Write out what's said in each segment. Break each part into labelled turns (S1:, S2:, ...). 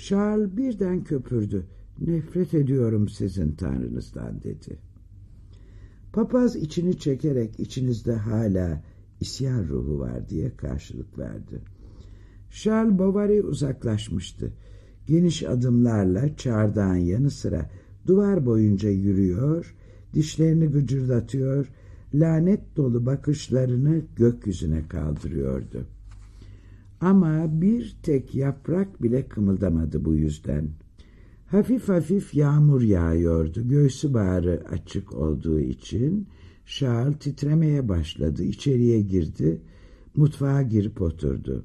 S1: Charles birden köpürdü. Nefret ediyorum sizin tanrınızdan dedi. Papaz içini çekerek içinizde hala isyan ruhu var diye karşılık verdi. Charles Bovary uzaklaşmıştı. Geniş adımlarla çardağın yanı sıra duvar boyunca yürüyor, dişlerini gıcırdatıyor, lanet dolu bakışlarını gökyüzüne kaldırıyordu. Ama bir tek yaprak bile kımıldamadı bu yüzden. Hafif hafif yağmur yağıyordu. Göğsü bağrı açık olduğu için Charles titremeye başladı. İçeriye girdi. Mutfağa girip oturdu.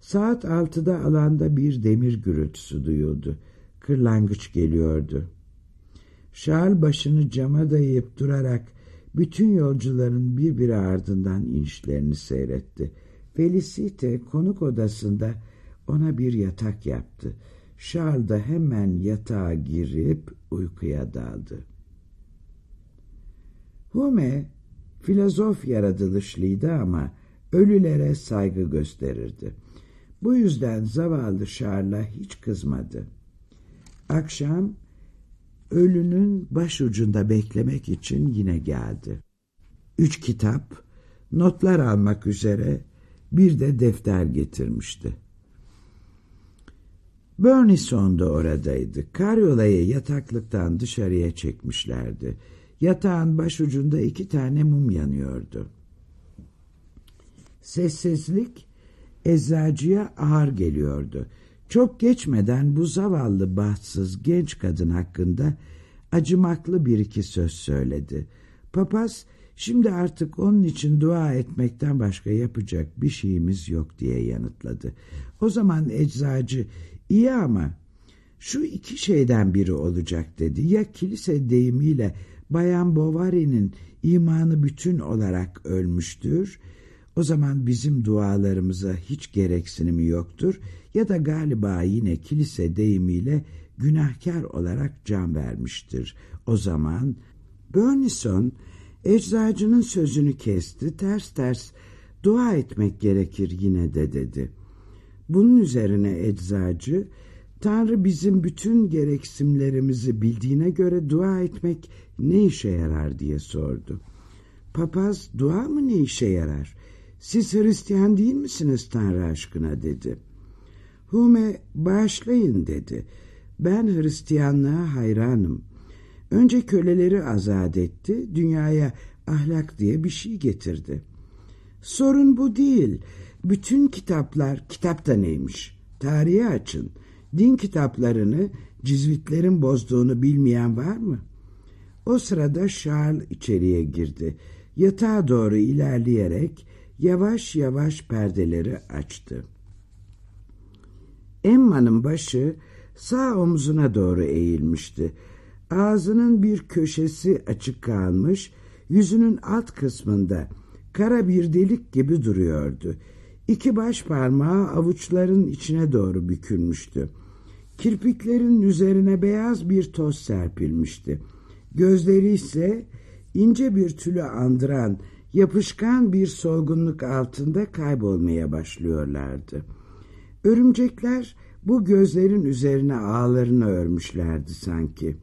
S1: Saat altıda alanda bir demir gürültüsü duyuldu. Kırlangıç geliyordu. Charles başını cama dayayıp durarak bütün yolcuların birbiri ardından inişlerini seyretti. Felicite konuk odasında ona bir yatak yaptı. Charles da hemen yatağa girip uykuya daldı. Hume filozof yaratılışlıydı ama ölülere saygı gösterirdi. Bu yüzden zavallı Charles'a hiç kızmadı. Akşam ölünün başucunda beklemek için yine geldi. Üç kitap, notlar almak üzere bir de defter getirmişti. Burnison da oradaydı. Karyolayı yataklıktan dışarıya çekmişlerdi. Yatağın başucunda iki tane mum yanıyordu. Sessizlik eczacıya ağır geliyordu. Çok geçmeden bu zavallı bahtsız genç kadın hakkında acımaklı bir iki söz söyledi. Papaz şimdi artık onun için dua etmekten başka yapacak bir şeyimiz yok diye yanıtladı. O zaman eczacı iyi ama şu iki şeyden biri olacak dedi. Ya kilise deyimiyle Bayan Bovary'nin imanı bütün olarak ölmüştür o zaman bizim dualarımıza hiç gereksinimi yoktur ya da galiba yine kilise deyimiyle günahkar olarak can vermiştir. O zaman Burnison eczacının sözünü kesti ters ters dua etmek gerekir yine de dedi. Bunun üzerine eczacı Tanrı bizim bütün gereksimlerimizi bildiğine göre dua etmek ne işe yarar diye sordu. Papaz dua mı ne işe yarar? Siz Hristiyan değil misiniz Tanrı aşkına dedi. Hume bağışlayın dedi. Ben Hristiyanlığa hayranım. Önce köleleri azat etti, dünyaya ahlak diye bir şey getirdi. Sorun bu değil. Bütün kitaplar, kitap da neymiş? Tarihi açın. Din kitaplarını cizvitlerin bozduğunu bilmeyen var mı? O sırada Charles içeriye girdi. Yatağa doğru ilerleyerek yavaş yavaş perdeleri açtı. Emma'nın başı sağ omzuna doğru eğilmişti. Ağzının bir köşesi açık kalmış, yüzünün alt kısmında kara bir delik gibi duruyordu. İki baş parmağı avuçların içine doğru bükülmüştü. Kirpiklerin üzerine beyaz bir toz serpilmişti. Gözleri ise ince bir tülü andıran yapışkan bir solgunluk altında kaybolmaya başlıyorlardı. Örümcekler bu gözlerin üzerine ağlarını örmüşlerdi sanki.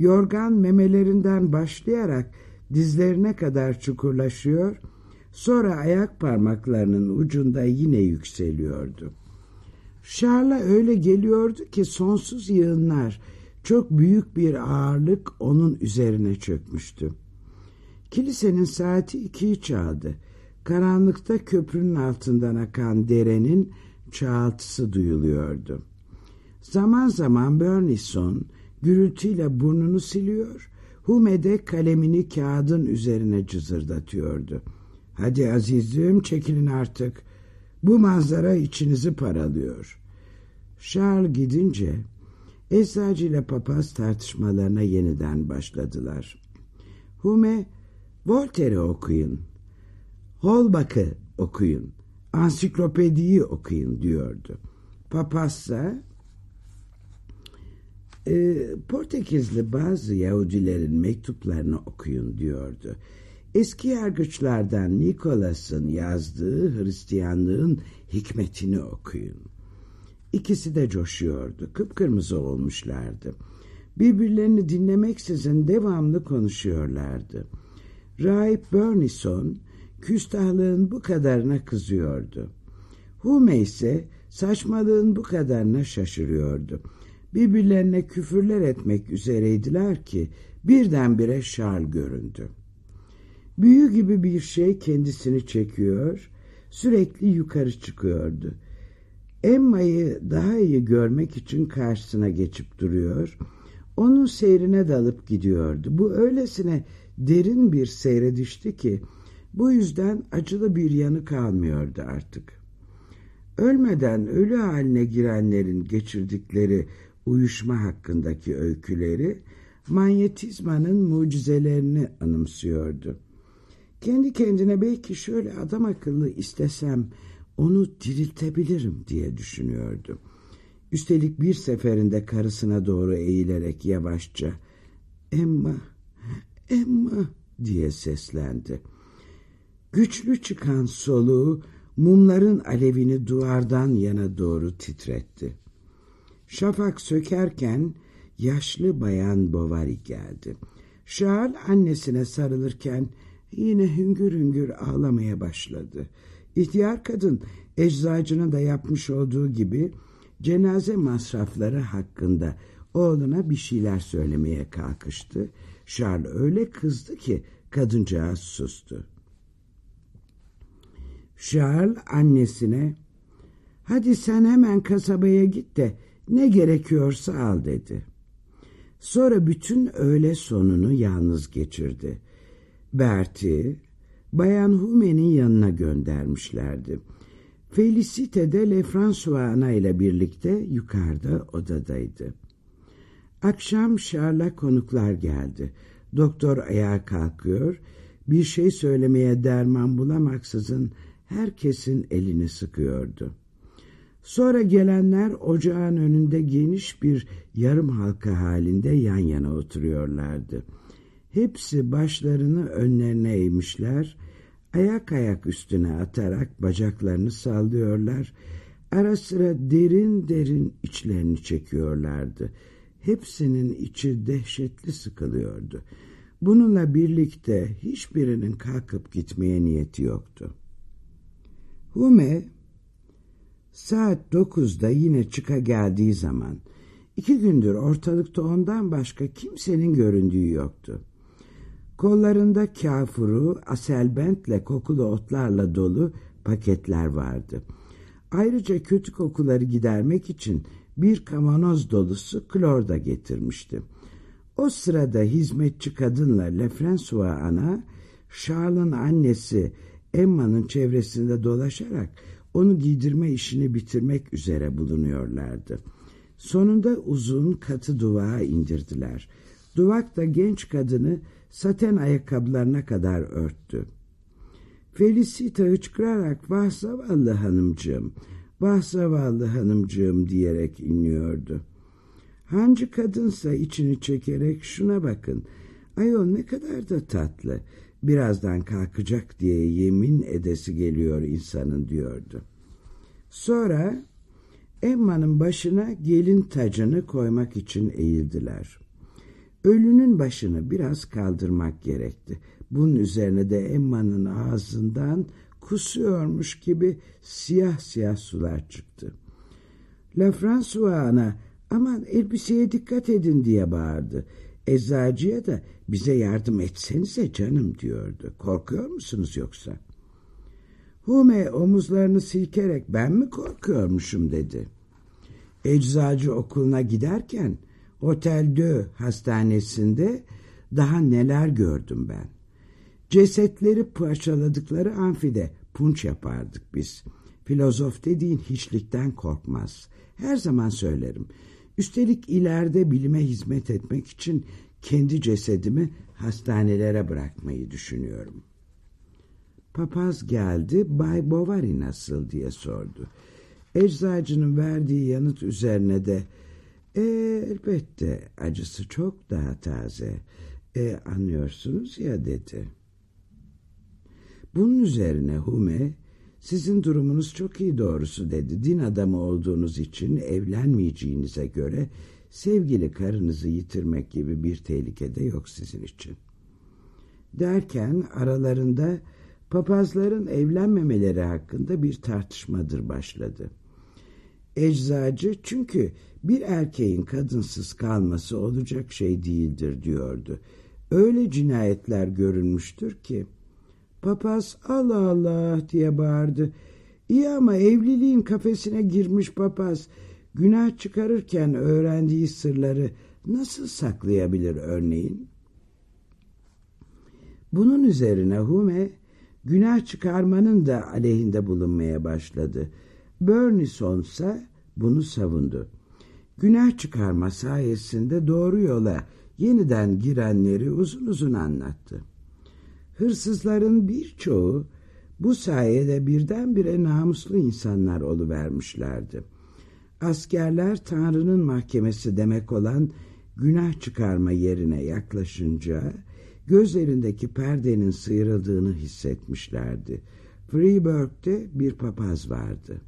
S1: Yorgan memelerinden başlayarak dizlerine kadar çukurlaşıyor, sonra ayak parmaklarının ucunda yine yükseliyordu. Şarla öyle geliyordu ki sonsuz yığınlar, çok büyük bir ağırlık onun üzerine çökmüştü. Kilisenin saati ikiyi çaldı. Karanlıkta köprünün altından akan derenin çağaltısı duyuluyordu. Zaman zaman Bernison gürültüyle burnunu siliyor, Hume'de kalemini kağıdın üzerine cızırdatıyordu. Hadi azizim çekilin artık. Bu manzara içinizi paralıyor. Charles gidince eczacı ile papaz tartışmalarına yeniden başladılar. Hume Voltaire'i okuyun, Holbach'ı okuyun, ansiklopediyi okuyun diyordu. Papazsa e, Portekizli bazı Yahudilerin mektuplarını okuyun diyordu. Eski yargıçlardan Nikolas'ın yazdığı Hristiyanlığın hikmetini okuyun. İkisi de coşuyordu. Kıpkırmızı olmuşlardı. Birbirlerini dinlemeksizin devamlı konuşuyorlardı. Rahip Burnison küstahlığın bu kadarına kızıyordu. Hume ise saçmalığın bu kadarına şaşırıyordu. Birbirlerine küfürler etmek üzereydiler ki birdenbire Charles göründü. Büyü gibi bir şey kendisini çekiyor, sürekli yukarı çıkıyordu. Emma'yı daha iyi görmek için karşısına geçip duruyor, onun seyrine dalıp gidiyordu. Bu öylesine derin bir seyre düştü ki bu yüzden acılı bir yanı kalmıyordu artık. Ölmeden ölü haline girenlerin geçirdikleri uyuşma hakkındaki öyküleri manyetizmanın mucizelerini anımsıyordu. Kendi kendine belki şöyle adam akıllı istesem onu diriltebilirim diye düşünüyordu. Üstelik bir seferinde karısına doğru eğilerek yavaşça Emma, Emma diye seslendi. Güçlü çıkan soluğu mumların alevini duvardan yana doğru titretti. Şafak sökerken yaşlı bayan Bovary geldi. Charles annesine sarılırken yine hüngür hüngür ağlamaya başladı. İhtiyar kadın eczacının da yapmış olduğu gibi cenaze masrafları hakkında oğluna bir şeyler söylemeye kalkıştı. Charles öyle kızdı ki kadıncağız sustu. Charles annesine hadi sen hemen kasabaya git de ne gerekiyorsa al dedi. Sonra bütün öğle sonunu yalnız geçirdi. Berti, Bayan Hume'nin yanına göndermişlerdi. Felicite de Lefrancois ana ile birlikte yukarıda odadaydı. Akşam Charles'a konuklar geldi. Doktor ayağa kalkıyor, bir şey söylemeye derman bulamaksızın herkesin elini sıkıyordu. Sonra gelenler ocağın önünde geniş bir yarım halka halinde yan yana oturuyorlardı. Hepsi başlarını önlerine eğmişler, ayak ayak üstüne atarak bacaklarını sallıyorlar, ara sıra derin derin içlerini çekiyorlardı. Hepsinin içi dehşetli sıkılıyordu. Bununla birlikte hiçbirinin kalkıp gitmeye niyeti yoktu. Hume saat dokuzda yine çıka geldiği zaman iki gündür ortalıkta ondan başka kimsenin göründüğü yoktu. Kollarında kafuru, aselbentle kokulu otlarla dolu paketler vardı. Ayrıca kötü kokuları gidermek için bir kavanoz dolusu klor da getirmişti. O sırada hizmetçi kadınla Lefrancois ana, Charles'ın annesi Emma'nın çevresinde dolaşarak onu giydirme işini bitirmek üzere bulunuyorlardı. Sonunda uzun katı duvağa indirdiler. Duvak da genç kadını saten ayakkabılarına kadar örttü. Felicita hıçkırarak vah zavallı hanımcığım, vah zavallı hanımcığım diyerek inliyordu. Hancı kadınsa içini çekerek şuna bakın, ayol ne kadar da tatlı, birazdan kalkacak diye yemin edesi geliyor insanın diyordu. Sonra Emma'nın başına gelin tacını koymak için eğildiler. Ölünün başını biraz kaldırmak gerekti. Bunun üzerine de Emma'nın ağzından kusuyormuş gibi siyah siyah sular çıktı. La François ana aman elbiseye dikkat edin diye bağırdı. Eczacıya da bize yardım etsenize canım diyordu. Korkuyor musunuz yoksa? Hume omuzlarını silkerek ben mi korkuyormuşum dedi. Eczacı okuluna giderken Otel de hastanesinde daha neler gördüm ben. Cesetleri parçaladıkları amfide punç yapardık biz. Filozof dediğin hiçlikten korkmaz. Her zaman söylerim. Üstelik ileride bilime hizmet etmek için kendi cesedimi hastanelere bırakmayı düşünüyorum. Papaz geldi, Bay Bovary nasıl diye sordu. Eczacının verdiği yanıt üzerine de e, elbette acısı çok daha taze. E, anlıyorsunuz ya dedi. Bunun üzerine Hume Sizin durumunuz çok iyi doğrusu dedi. Din adamı olduğunuz için evlenmeyeceğinize göre sevgili karınızı yitirmek gibi bir tehlike de yok sizin için. Derken aralarında papazların evlenmemeleri hakkında bir tartışmadır başladı. Eczacı çünkü bir erkeğin kadınsız kalması olacak şey değildir diyordu. Öyle cinayetler görülmüştür ki. Papaz Allah Allah diye bağırdı. İyi ama evliliğin kafesine girmiş papaz günah çıkarırken öğrendiği sırları nasıl saklayabilir örneğin? Bunun üzerine Hume günah çıkarmanın da aleyhinde bulunmaya başladı. Burnison ise bunu savundu. Günah çıkarma sayesinde doğru yola yeniden girenleri uzun uzun anlattı. Hırsızların birçoğu bu sayede birdenbire namuslu insanlar oluvermişlerdi. Askerler Tanrı'nın mahkemesi demek olan günah çıkarma yerine yaklaşınca gözlerindeki perdenin sıyrıldığını hissetmişlerdi. Freeburg'de bir papaz vardı.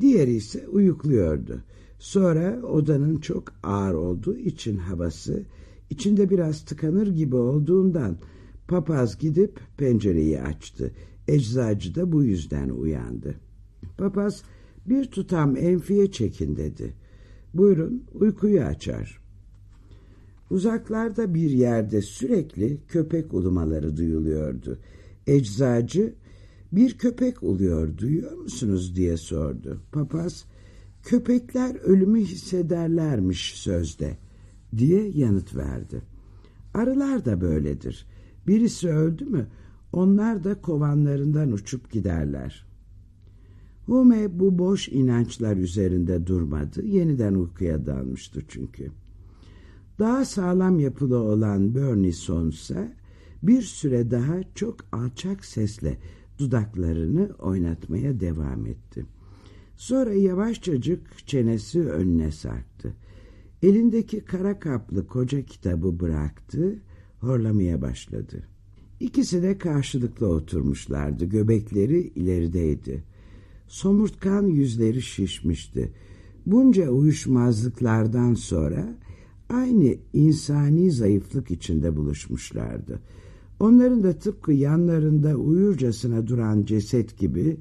S1: Diğeri ise uyukluyordu. Sonra odanın çok ağır olduğu için havası, içinde biraz tıkanır gibi olduğundan papaz gidip pencereyi açtı. Eczacı da bu yüzden uyandı. Papaz bir tutam enfiye çekin dedi. Buyurun uykuyu açar. Uzaklarda bir yerde sürekli köpek ulumaları duyuluyordu. Eczacı bir köpek uluyor duyuyor musunuz diye sordu. Papaz köpekler ölümü hissederlermiş sözde diye yanıt verdi. Arılar da böyledir. Birisi öldü mü onlar da kovanlarından uçup giderler. Hume bu boş inançlar üzerinde durmadı. Yeniden uykuya dalmıştı çünkü. Daha sağlam yapılı olan Burnison ise bir süre daha çok alçak sesle dudaklarını oynatmaya devam etti. Sonra yavaşçacık çenesi önüne sarktı. Elindeki kara kaplı koca kitabı bıraktı, horlamaya başladı. İkisi de karşılıklı oturmuşlardı, göbekleri ilerideydi. Somurtkan yüzleri şişmişti. Bunca uyuşmazlıklardan sonra aynı insani zayıflık içinde buluşmuşlardı. Onların da tıpkı yanlarında uyurcasına duran ceset gibi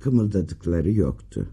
S1: kımıldadıkları yoktu.